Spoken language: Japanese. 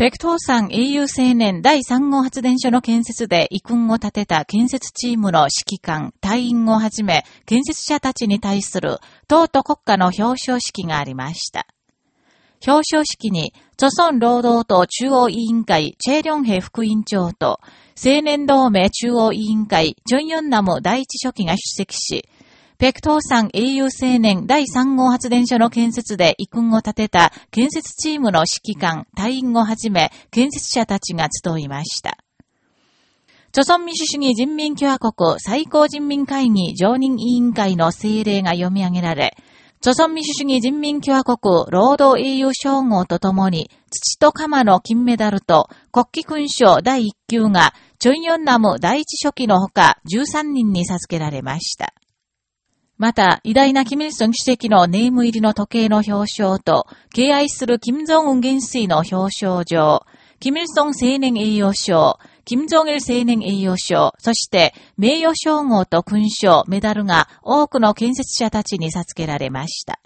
北東山英雄青年第3号発電所の建設で遺訓を立てた建設チームの指揮官、隊員をはじめ、建設者たちに対する党と国家の表彰式がありました。表彰式に、著村労働党中央委員会、チェリョンヘ副委員長と、青年同盟中央委員会、ジョンヨンナム第一書記が出席し、北東山英雄青年第3号発電所の建設で遺訓を立てた建設チームの指揮官、隊員をはじめ、建設者たちが集いました。朝鮮民主主義人民共和国最高人民会議常任委員会の政令が読み上げられ、朝鮮民主主義人民共和国労働英雄称号とともに、土と鎌の金メダルと国旗勲章第1級が、チョンヨンナム第一書記のほか13人に授けられました。また、偉大なキム・イルソン主席のネーム入りの時計の表彰と、敬愛するキム・ジョンウン元帥の表彰状、キム・イルソン青年栄誉賞、キム・ジョン・イル青年栄誉賞、そして名誉称号と勲章、メダルが多くの建設者たちに授けられました。